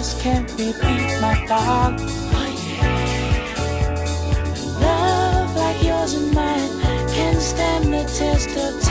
just can't repeat my dog. Oh, yeah. Love like yours and mine can stand the test of time.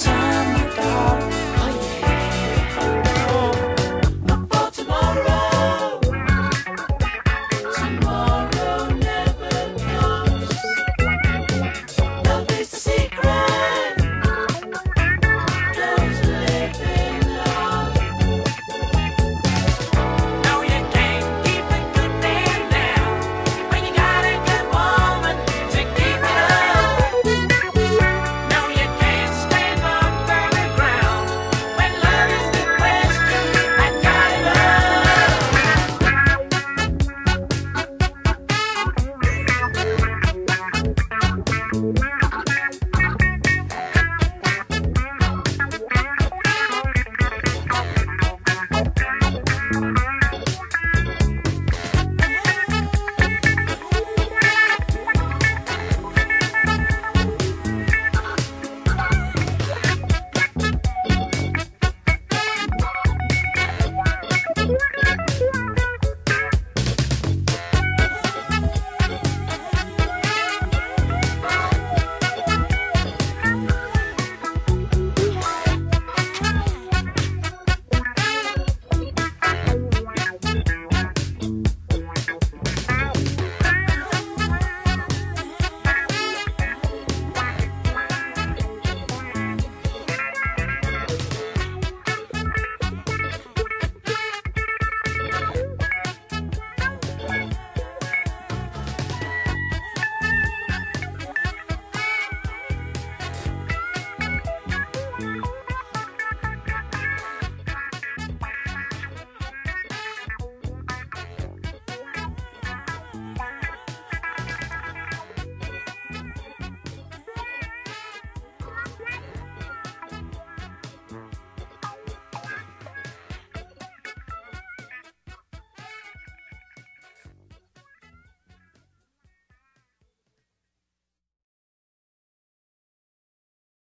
time I got.